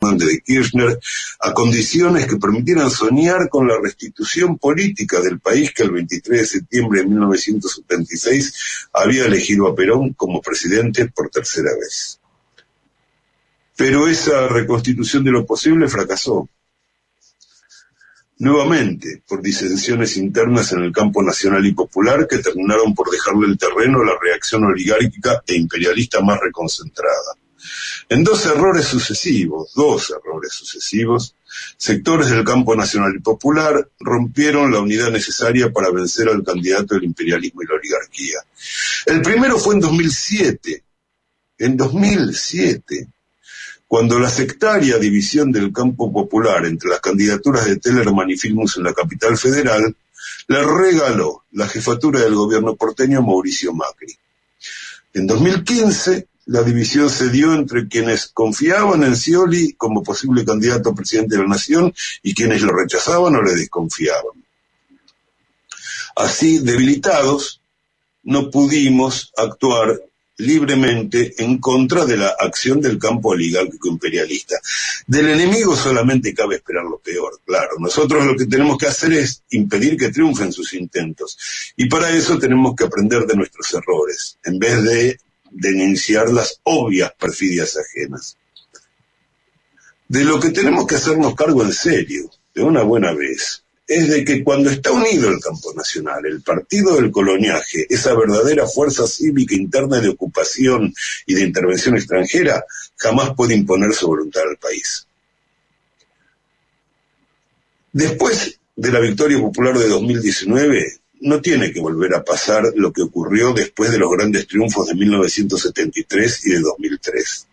de Kirchner a condiciones que permitieran soñar con la restitución política del país que el 23 de septiembre de 1976 había elegido a Perón como presidente por tercera vez. Pero esa reconstitución de lo posible fracasó. Nuevamente, por disensiones internas en el campo nacional y popular que terminaron por dejarle el terreno a la reacción oligárquica e imperialista más reconcentrada. En dos errores sucesivos, dos errores sucesivos, sectores del campo nacional y popular rompieron la unidad necesaria para vencer al candidato del imperialismo y la oligarquía. El primero fue en 2007. En 2007 cuando la sectaria división del campo popular entre las candidaturas de Tellerman y Filmus en la capital federal le regaló la jefatura del gobierno porteño a Mauricio Macri. En 2015, la división se dio entre quienes confiaban en Scioli como posible candidato a presidente de la nación y quienes lo rechazaban o le desconfiaban. Así, debilitados, no pudimos actuar libremente en contra de la acción del campo oligárquico imperialista. Del enemigo solamente cabe esperar lo peor, claro. Nosotros lo que tenemos que hacer es impedir que triunfen sus intentos. Y para eso tenemos que aprender de nuestros errores, en vez de denunciar las obvias perfidias ajenas. De lo que tenemos que hacernos cargo en serio, de una buena vez, es de que cuando está unido el campo nacional, el partido del coloniaje, esa verdadera fuerza cívica interna de ocupación y de intervención extranjera, jamás puede imponer su voluntad al país. Después de la victoria popular de 2019, no tiene que volver a pasar lo que ocurrió después de los grandes triunfos de 1973 y de 2003.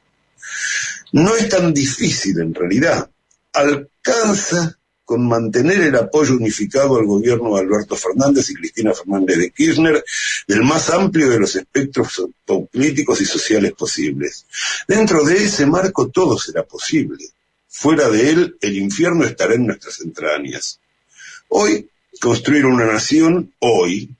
No es tan difícil en realidad. Alcanza con mantener el apoyo unificado al gobierno de Alberto Fernández y Cristina Fernández de Kirchner del más amplio de los espectros políticos y sociales posibles. Dentro de ese marco todo será posible. Fuera de él, el infierno estará en nuestras entrañas. Hoy, construir una nación, hoy,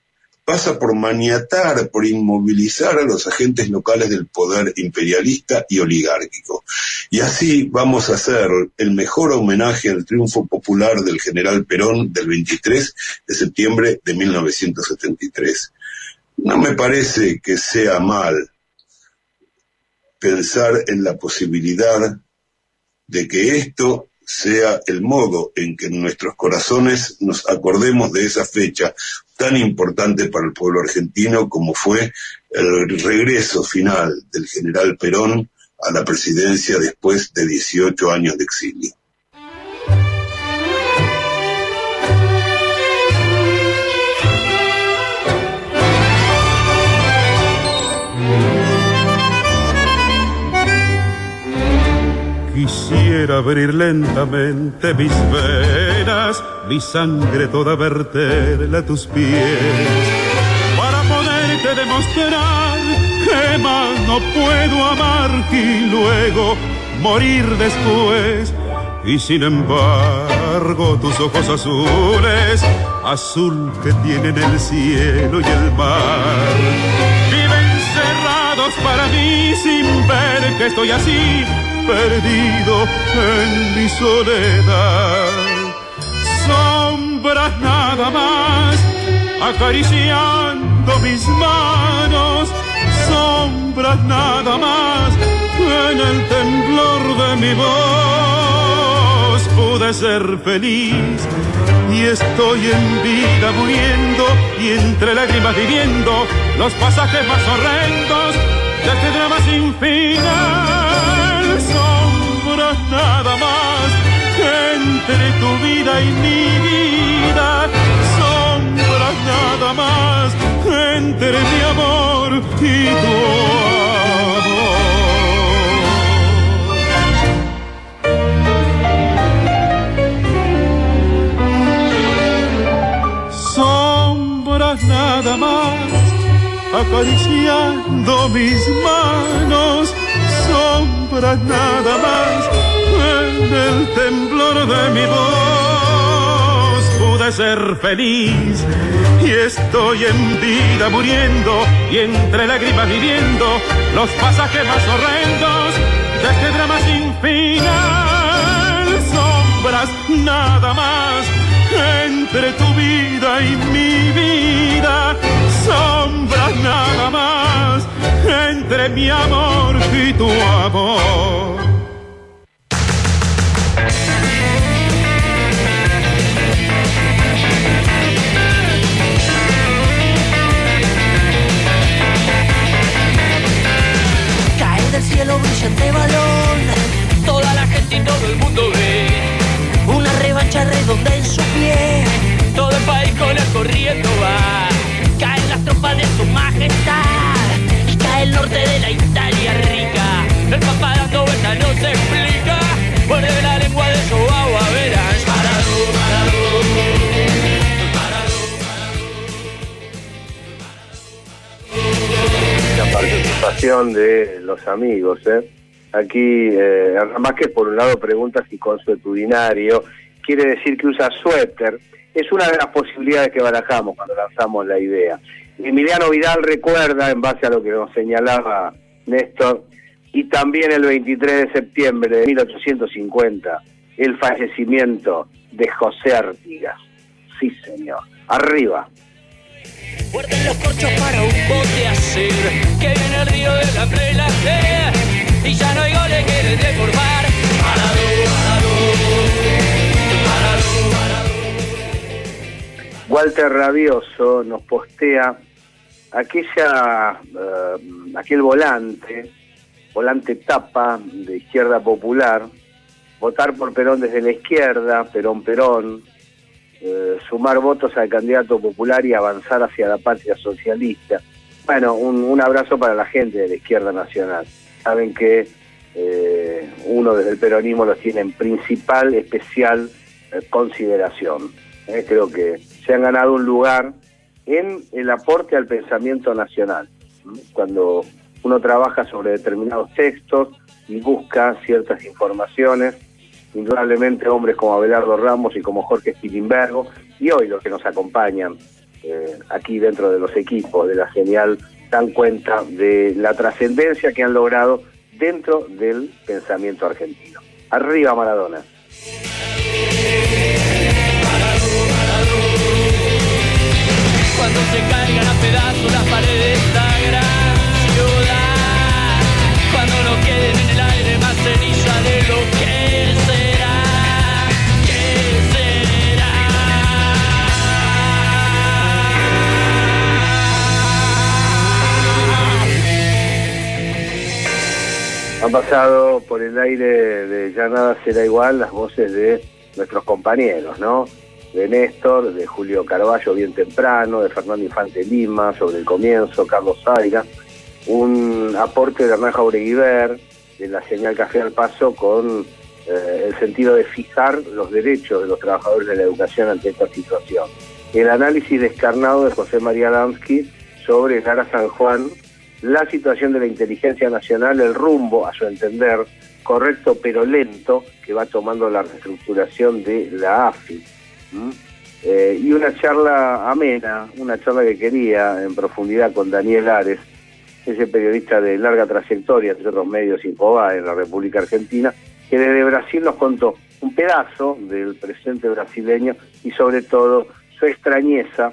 pasa por maniatar, por inmovilizar a los agentes locales del poder imperialista y oligárquico. Y así vamos a hacer el mejor homenaje al triunfo popular del general Perón del 23 de septiembre de 1973. No me parece que sea mal pensar en la posibilidad de que esto sea el modo en que en nuestros corazones nos acordemos de esa fecha tan importante para el pueblo argentino como fue el regreso final del general Perón a la presidencia después de 18 años de exilio. Quisiera abrir lentamente mis venas, mi sangre toda verterla a tus pies, para poderte demostrar que más no puedo amar y luego morir después. Y sin embargo tus ojos azules, azul que tienen el cielo y el mar, viven cerrados para mí sin ver que estoy así perdido en mi soledad. Sombras nada más acariciando mis manos, sombras nada más en el temblor de mi voz. Pude ser feliz y estoy en vida muriendo y entre lágrimas viviendo los pasajes más horrendos de este drama sin final nada más entre tu vida y mi vida. Sombras nada más entre mi amor y tu amor. Nada más acariciando mis manos sombras nada más en el temblor de mi voz pude ser feliz. Y estoy en vida muriendo y entre lágrimas viviendo los pasajes más horrendos de este drama sin final. Nada más entre tu vida y mi vida, entre mi amor y tu amor. Cae del cielo brillante balón, toda la gente y todo el mundo ve una revancha redonda en su pie. Todo el país con el corriendo va. Caen las tropas de su majestad el norte de la Italia rica. El papá dando vueltas no se explica. Muerde la lengua de su agua, verás. La participación de los amigos. ¿eh? Aquí, eh, más que por un lado pregunta si consuetudinario quiere decir que usa suéter. Es una de las posibilidades que barajamos cuando lanzamos la idea. Emiliano Vidal recuerda, en base a lo que nos señalaba Néstor, y también el 23 de septiembre de 1850, el fallecimiento de José Artigas. Sí, señor. Arriba. Guarden los corchos para un bote a hacer Que viene el río de la prelaje Y ya no hay goles que les deformar Parado, parado Parado, parado Walter Rabioso nos postea aquella eh, aquel volante, volante tapa de izquierda popular, votar por Perón desde la izquierda, Perón Perón, eh, sumar votos al candidato popular y avanzar hacia la patria socialista. Bueno, un, un abrazo para la gente de la izquierda nacional. Saben que eh, uno desde el peronismo los tiene en principal, especial eh, consideración. Creo que se han ganado un lugar en el aporte al pensamiento nacional. Cuando uno trabaja sobre determinados textos y busca ciertas informaciones, indudablemente hombres como Abelardo Ramos y como Jorge Spilimbergo, y hoy los que nos acompañan eh, aquí dentro de los equipos de la genial, dan cuenta de la trascendencia que han logrado dentro del pensamiento argentino. Arriba Maradona. Cuando se caigan a pedazos las paredes de esta gran ciudad Cuando no queden en el aire más ceniza de lo que será ¿Qué será? Han pasado por el aire de Ya nada será igual las voces de nuestros compañeros, ¿no? De Néstor, de Julio Carballo bien temprano, de Fernando Infante Lima sobre el comienzo, Carlos Zaiga, un aporte de Hernán Jaureguiber, de la señal Café al Paso, con eh, el sentido de fijar los derechos de los trabajadores de la educación ante esta situación. El análisis descarnado de José María Lansky sobre Gara San Juan, la situación de la inteligencia nacional, el rumbo, a su entender, correcto pero lento, que va tomando la reestructuración de la AFI. Eh, y una charla amena, una charla que quería en profundidad con Daniel Ares, ese periodista de larga trayectoria entre otros medios Infobae en la República Argentina, que desde Brasil nos contó un pedazo del presente brasileño y sobre todo su extrañeza,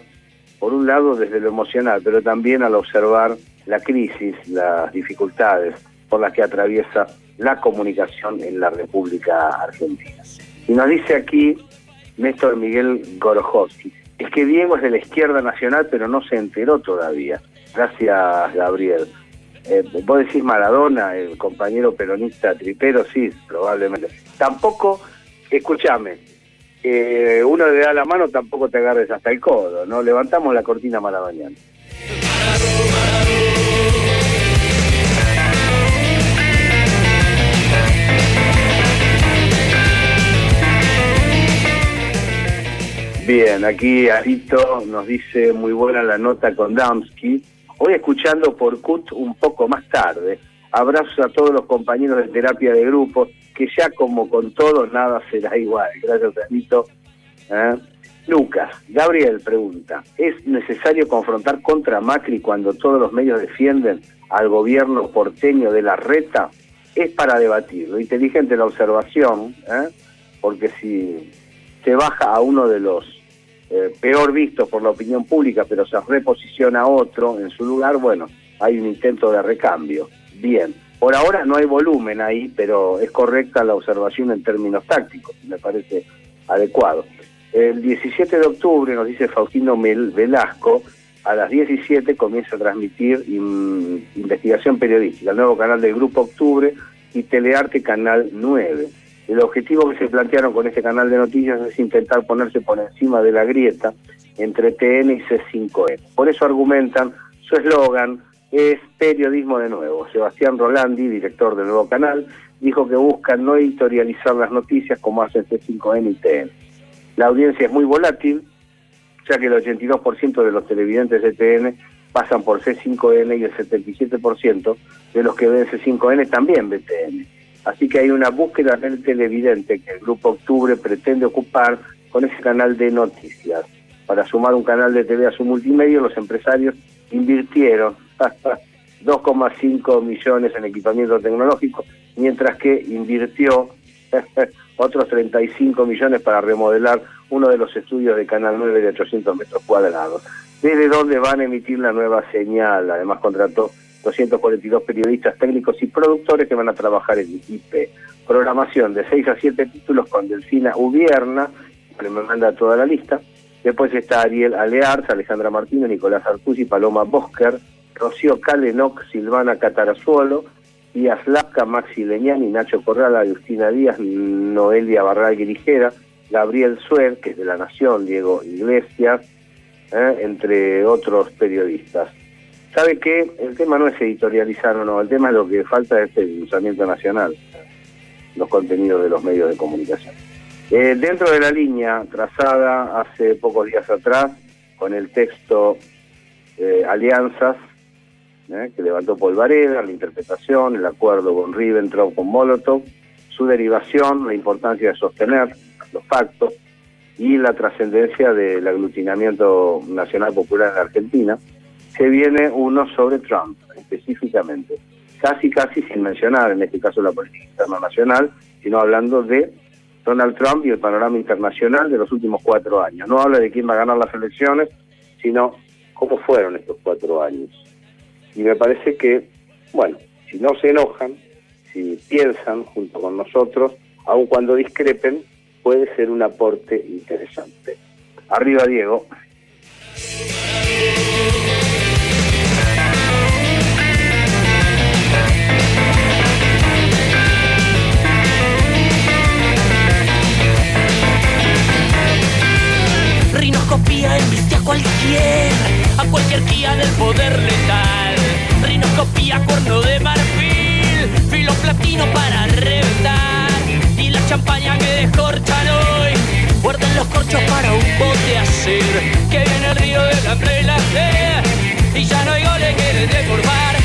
por un lado desde lo emocional, pero también al observar la crisis, las dificultades por las que atraviesa la comunicación en la República Argentina. Y nos dice aquí Néstor Miguel Gorojowski, es que Diego es de la izquierda nacional, pero no se enteró todavía. Gracias, Gabriel. Eh, vos decís Maradona, el compañero peronista tripero, sí, probablemente. Tampoco, escúchame, eh, uno le da la mano, tampoco te agarres hasta el codo, ¿no? Levantamos la cortina maradoniana. Bien, aquí Arito nos dice muy buena la nota con Damsky. Hoy escuchando por CUT un poco más tarde. Abrazos a todos los compañeros de terapia de grupo, que ya como con todos nada será igual. Gracias, Arito. ¿Eh? Lucas, Gabriel pregunta, ¿es necesario confrontar contra Macri cuando todos los medios defienden al gobierno porteño de la reta? Es para debatirlo. Inteligente la observación, ¿eh? porque si se baja a uno de los eh, peor vistos por la opinión pública, pero se reposiciona otro en su lugar, bueno, hay un intento de recambio. Bien, por ahora no hay volumen ahí, pero es correcta la observación en términos tácticos, me parece adecuado. El 17 de octubre, nos dice Faustino Velasco, a las 17 comienza a transmitir investigación periodística, el nuevo canal del Grupo Octubre y Telearte Canal 9. El objetivo que se plantearon con este canal de noticias es intentar ponerse por encima de la grieta entre TN y C5E. Por eso argumentan, su eslogan es periodismo de nuevo. Sebastián Rolandi, director del nuevo canal, dijo que buscan no editorializar las noticias como hacen C5N y TN. La audiencia es muy volátil, ya que el 82% de los televidentes de TN pasan por C5N y el 77% de los que ven C5N también ven TN. Así que hay una búsqueda del televidente que el Grupo Octubre pretende ocupar con ese canal de noticias. Para sumar un canal de TV a su multimedia, los empresarios invirtieron 2,5 millones en equipamiento tecnológico, mientras que invirtió otros 35 millones para remodelar uno de los estudios de Canal 9 de 800 metros cuadrados. Desde donde van a emitir la nueva señal. Además contrató 242 periodistas técnicos y productores que van a trabajar en IP. Programación de 6 a 7 títulos con Delfina Ubierna, que me manda toda la lista. Después está Ariel Alearz, Alejandra Martínez, Nicolás Artusi, Paloma Bosker, Rocío Calenoc, Silvana Catarazuolo, Díaz Lapca, Maxi Leñani, Nacho Corral, Agustina Díaz, Noelia Barral Grigera, Gabriel Suer, que es de La Nación, Diego Iglesias, ¿eh? entre otros periodistas. ¿Sabe qué? El tema no es editorializar o no, el tema es lo que falta es el usamiento nacional, los contenidos de los medios de comunicación. Eh, dentro de la línea trazada hace pocos días atrás, con el texto eh, Alianzas, eh, que levantó Polvareda, la interpretación, el acuerdo con Ribbentrop, con Molotov, su derivación, la importancia de sostener los pactos y la trascendencia del aglutinamiento nacional popular en Argentina, se viene uno sobre Trump específicamente, casi casi sin mencionar en este caso la política internacional, sino hablando de Donald Trump y el panorama internacional de los últimos cuatro años. No habla de quién va a ganar las elecciones, sino cómo fueron estos cuatro años. Y me parece que, bueno, si no se enojan, si piensan junto con nosotros, aun cuando discrepen, puede ser un aporte interesante. Arriba, Diego. Cualquier guía del poder letal. Rinoscopía, cuerno de marfil, filo platino para reventar. Y la champaña que descorchan hoy, guarden los corchos para un bote hacer. Que viene el río de la la y ya no hay goles que deformar.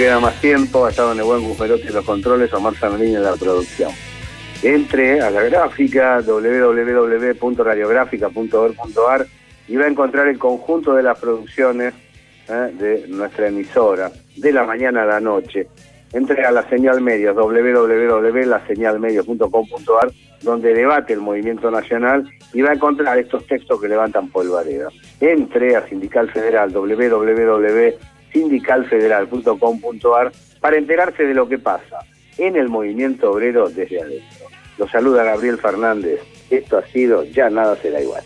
Queda más tiempo, ha estado en el buen Cuperotti en los controles, Omar Sanolín en la producción. Entre a la gráfica www.radiográfica.org.ar y va a encontrar el conjunto de las producciones eh, de nuestra emisora, de la mañana a la noche. Entre a la señal medios, www.laseñalmedios.com.ar donde debate el movimiento nacional y va a encontrar estos textos que levantan polvareda. Entre a Sindical Federal, www.sindicalfederal.com.ar para enterarse de lo que pasa en el movimiento obrero desde adentro. Lo saluda Gabriel Fernández. Esto ha sido Ya Nada Será Igual.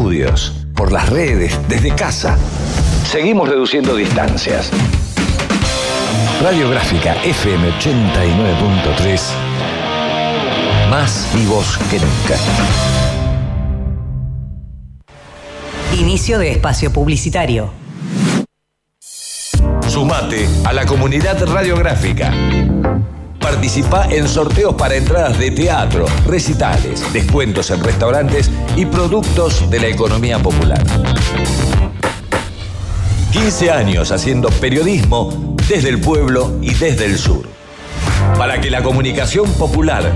Estudios, por las redes, desde casa. Seguimos reduciendo distancias. Radiográfica FM 89.3. Más vivos que nunca. Inicio de espacio publicitario. Sumate a la comunidad radiográfica. Participa en sorteos para entradas de teatro, recitales, descuentos en restaurantes y productos de la economía popular. 15 años haciendo periodismo desde el pueblo y desde el sur. Para que la comunicación popular